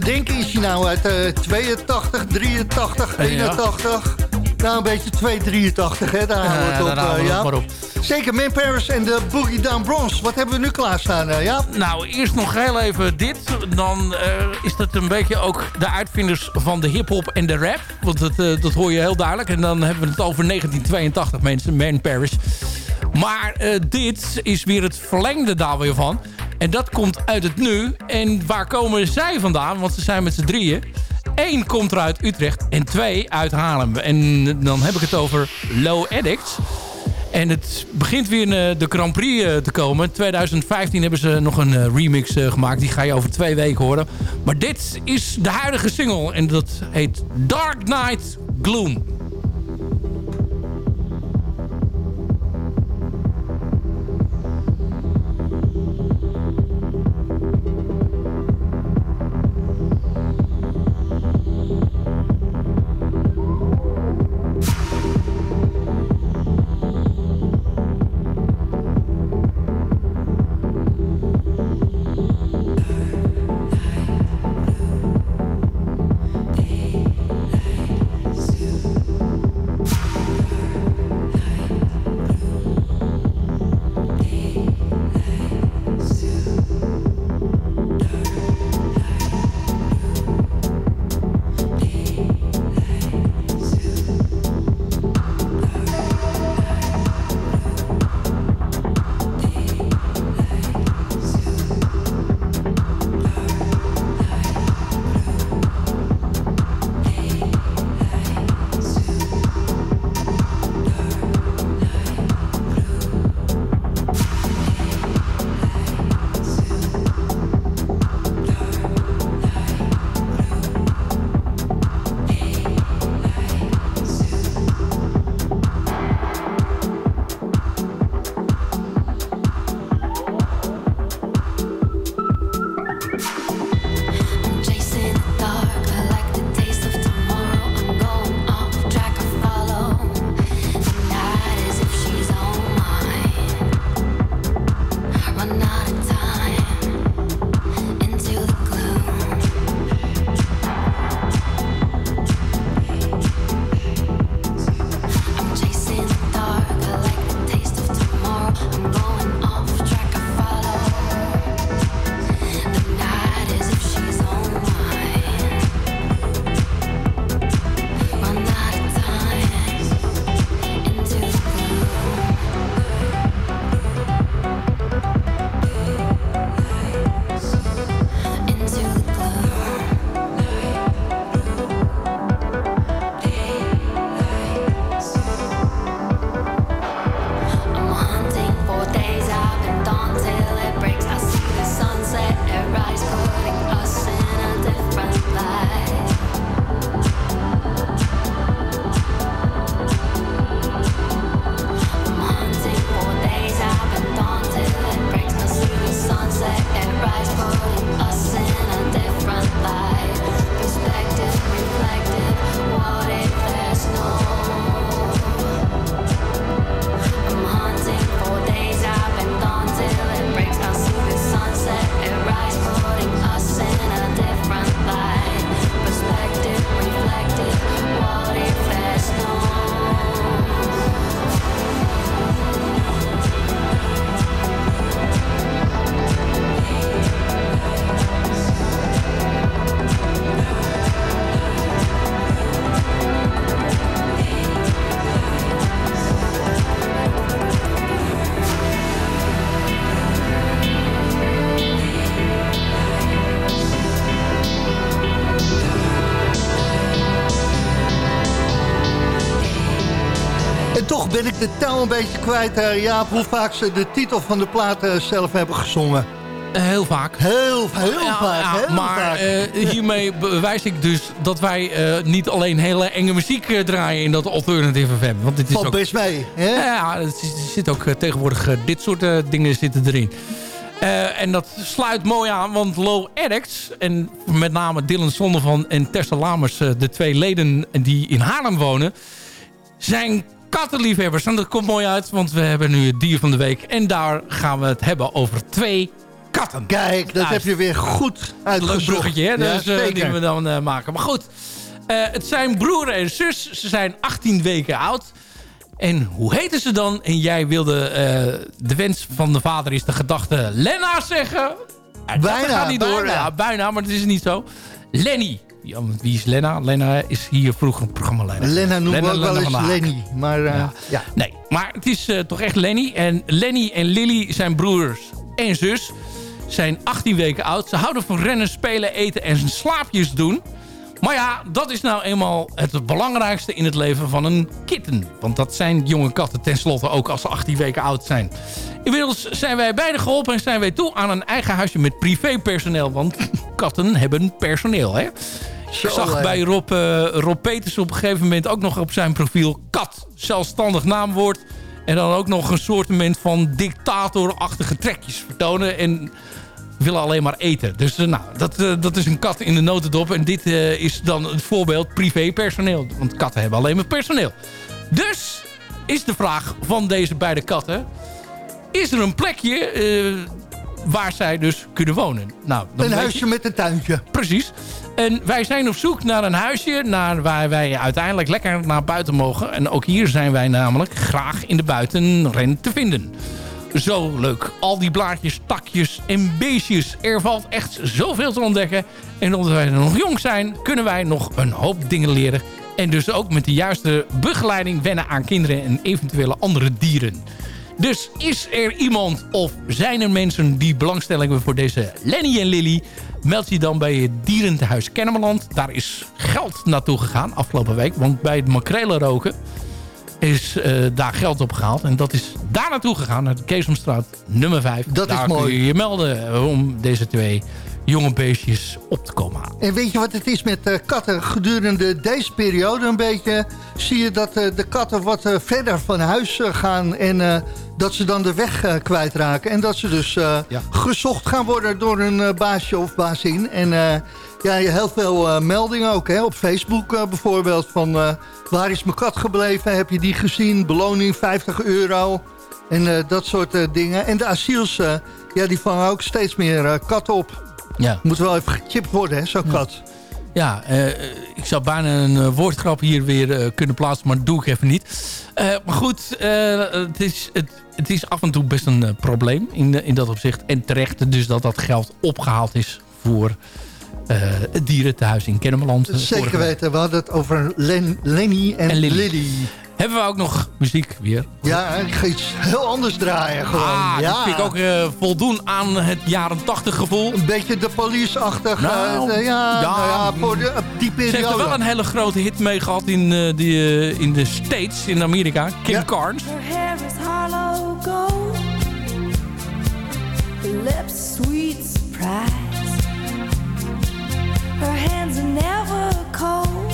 te denken, is hij nou uit uh, 82, 83, 81? Nou, een beetje 283, hè? Daar houden we het op, ja. op. Zeker, Man Paris en de Boogie Down Bronze. Wat hebben we nu klaarstaan, uh, ja? Nou, eerst nog heel even dit. Dan uh, is dat een beetje ook de uitvinders van de hip-hop en de rap. Want dat, uh, dat hoor je heel duidelijk. En dan hebben we het over 1982, mensen. Man Paris. Maar dit is weer het verlengde daar weer van. En dat komt uit het nu. En waar komen zij vandaan? Want ze zijn met z'n drieën. Eén komt er uit Utrecht en twee uit Haarlem. En dan heb ik het over Low Addicts. En het begint weer in de Grand Prix eh, te komen. In 2015 hebben ze nog een eh, remix eh, gemaakt. Die ga je over twee weken horen. Maar dit is de huidige single. En dat heet Dark Knight Gloom. De tel een beetje kwijt, uh, Jaap, hoe vaak ze de titel van de plaat zelf hebben gezongen. Heel vaak. Heel, heel vaak. heel maar vaak. Uh, hiermee bewijs ik dus dat wij uh, niet alleen hele enge muziek uh, draaien in dat Alternative FM. Want dit is Valt ook, best mee. Hè? Ja, er zit ook tegenwoordig dit soort dingen zitten erin. en dat sluit mooi aan, want Low Addicts... en met name Dylan Sondervan en Tessa Lamers... de twee leden die in Haarlem wonen... zijn kattenliefhebbers. En dat komt mooi uit, want we hebben nu het dier van de week. En daar gaan we het hebben over twee katten. Kijk, dat heb je weer goed uitgezocht. Leuk bruggetje, hè? Ja, dus, uh, die we dan uh, maken. Maar goed, uh, het zijn broer en zus. Ze zijn 18 weken oud. En hoe heten ze dan? En jij wilde de wens van de vader is de gedachte Lena zeggen. En bijna, dat gaat niet bijna. door. Ja, bijna, maar het is niet zo. Lenny. Ja, wie is Lena? Lena is hier vroeger een programmaleider. Lena noemen we ook wel eens Lenny. Maar, ja. ja. Nee, maar het is toch echt Lenny. En Lenny en Lily zijn broers en zus zijn 18 weken oud. Ze houden van rennen, spelen, eten en slaapjes doen. Maar ja, dat is nou eenmaal het belangrijkste in het leven van een kitten. Want dat zijn jonge katten tenslotte ook als ze 18 weken oud zijn. Inmiddels zijn wij beide geholpen en zijn wij toe aan een eigen huisje met privépersoneel. Want *laughs* katten hebben personeel, hè? Ik zag bij Rob, uh, Rob Peters op een gegeven moment ook nog op zijn profiel... kat, zelfstandig naamwoord... En dan ook nog een soort van dictatorachtige trekjes vertonen. En willen alleen maar eten. Dus uh, nou, dat, uh, dat is een kat in de notendop. En dit is dan het voorbeeld privépersoneel. Want katten hebben alleen maar personeel. Dus is de vraag van deze beide katten... Is er een plekje waar zij dus kunnen wonen? Nou, dan een huisje je... met een tuintje. Precies. En wij zijn op zoek naar een huisje naar waar wij uiteindelijk lekker naar buiten mogen. En ook hier zijn wij namelijk graag in de buitenren te vinden. Zo leuk. Al die blaadjes, takjes en beestjes. Er valt echt zoveel te ontdekken. En omdat wij nog jong zijn, kunnen wij nog een hoop dingen leren. En dus ook met de juiste begeleiding wennen aan kinderen en eventuele andere dieren. Dus is er iemand of zijn er mensen die belangstelling hebben voor deze Lenny en Lily... meld je dan bij het dierentehuis Kennemerland. Daar is geld naartoe gegaan afgelopen week. Want bij het makrelen roken is uh, daar geld opgehaald. En dat is daar naartoe gegaan, naar de Keesomstraat nummer 5. Dat daar is mooi. kun je je melden om deze twee jonge beestjes op te komen halen. En weet je wat het is met uh, katten? Gedurende deze periode een beetje zie je dat uh, de katten wat uh, verder van huis gaan... en dat ze dan de weg kwijtraken. En dat ze dus ja. gezocht gaan worden door een baasje of baasin. En ja, je heel veel meldingen ook hè, op Facebook bijvoorbeeld... van waar is mijn kat gebleven? Heb je die gezien? Beloning 50 euro. En dat soort dingen. En de asiels, ja, die vangen ook steeds meer katten op. Ja. Moet wel even gechipt worden, hè, zo'n kat. Ja, uh, ik zou bijna een uh, woordgrap hier weer uh, kunnen plaatsen, maar dat doe ik even niet. maar goed, het, is, het, het, is af en toe best een probleem in, in dat opzicht. En terecht dus dat dat geld opgehaald is voor het dierentehuis in Kennemerland. Zeker weten, we hadden het over Len, Lenny en, en Lily. Lily. Hebben we ook nog muziek weer? Ja, ik ga iets heel anders draaien gewoon. Ah, ja. dat vind ik ook uh, voldoen aan het jaren 80 gevoel. Een beetje de police-achtig. Nou, uh, ja, ja, nou ja, voor de, die periode. Ze heeft er wel een hele grote hit mee gehad in, uh, die, in de States, in Amerika. Kim ja. Carnes. Her hair is hollow gold. Her lips sweet surprise. Her hands are never cold.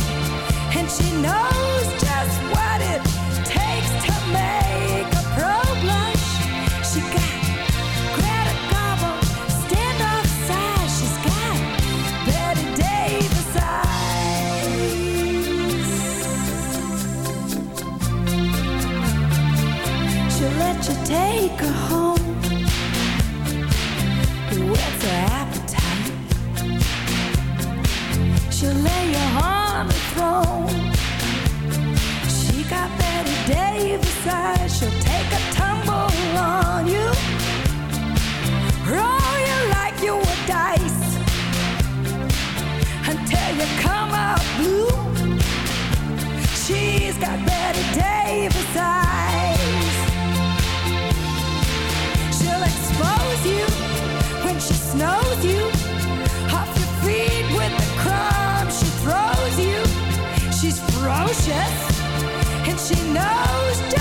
She'll let you take her home. Whet's her appetite? She'll lay you on the throne. Je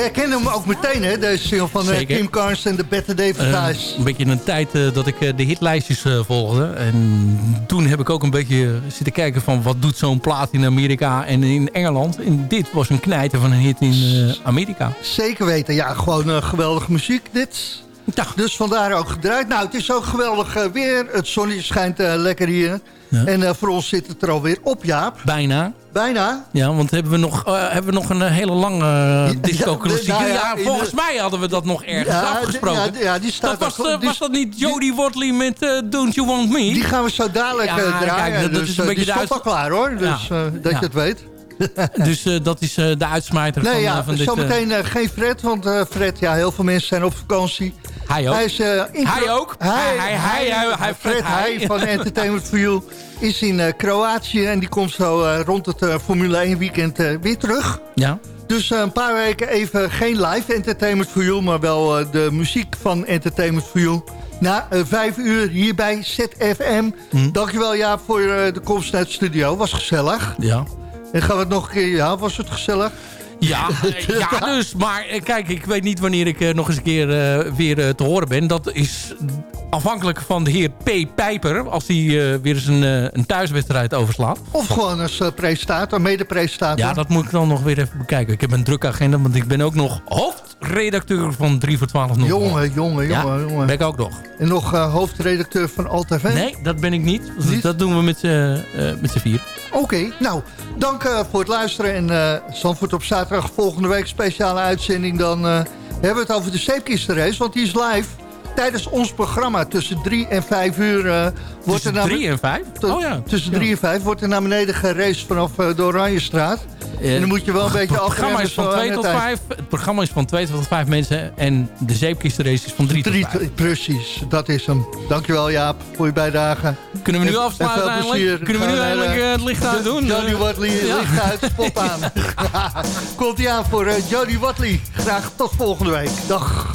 herkende hem ook meteen, hè? Deze single van uh, Kim Carnes en de Better Day uh, Een beetje een tijd uh, dat ik de hitlijstjes volgde. En toen heb ik ook een beetje zitten kijken van... wat doet zo'n plaat in Amerika en in Engeland. En dit was een knijter van een hit in Amerika. Zeker weten. Ja, gewoon geweldige muziek dit. Ja. Dus vandaar ook gedraaid. Nou, het is ook geweldig weer. Het zonnetje schijnt lekker hier. En uh, voor ons zit het er alweer op, Jaap. Bijna. Bijna? Ja, want hebben we nog, uh, hebben we nog een hele lange uh, disco ja, ja, volgens mij hadden we dat nog ergens afgesproken. Ja, die staat dat was, die, was dat niet Jodie Watley met Don't You Want Me? Die gaan we zo dadelijk draaien. Kijk, dat, dus, is een beetje die is al klaar hoor, dus dat je het weet. *laughs* *laughs* dus uh, dat is uh, de uitsmijter nee, van, ja, uh, van dit... Zometeen geen Fred, want Fred, ja, heel veel mensen zijn op vakantie. Hij ook. Hij, is, hij ook. Hij, hij, hij, hij, hij Fred, hij van Entertainment for You is in Kroatië en die komt zo rond het Formule 1 weekend weer terug. Ja. Dus een paar weken even geen live Entertainment for You, maar wel de muziek van Entertainment for You. Na vijf uur hier bij ZFM. Hm. Dankjewel Jaap voor de komst naar het studio. Was gezellig. Ja. En gaan we het nog een keer... Ja, was het gezellig? Ja, *laughs* ja, dus. Maar kijk, ik weet niet wanneer ik nog eens een keer uh, weer uh, te horen ben. Dat is afhankelijk van de heer P. Pijper... als hij uh, weer eens een, een thuiswedstrijd overslaat. Of gewoon als presentator, mede-presentator. Ja, dat moet ik dan nog weer even bekijken. Ik heb een drukke agenda, want ik ben ook nog hoofdredacteur van 3 voor 12 nog. Jongen, jongen, ja, jongen, jongen. ben ik ook nog. En nog hoofdredacteur van Alt Nee, dat ben ik niet. niet? Dat doen we met z'n vier. Oké, nou, dank uh, voor het luisteren. En uh, op zaterdag volgende week speciale uitzending. Dan uh, hebben we het over de zeepkistenrace, want die is live. Tijdens ons programma tussen 3 en 5 uur uh, wordt er naar 3 en 5? Oh ja. Tussen 3 ja. en 5 wordt er naar beneden geraced vanaf uh, de Oranjestraat. Uh, en dan moet je wel een beetje het programma is van 2 tot 5. Het programma is van 2 tot 5 mensen. En de zeepkistenrace is van 3 tot 5. Precies, dat is hem. Dankjewel Jaap voor je bijdrage. Kunnen we nu en, afsluiten en? Kunnen we nu eigenlijk het licht uit doen? Jody Watley, ja. licht uit, spot aan. *laughs* *laughs* Komt hij aan voor Jody Watley. Graag tot volgende week. Dag.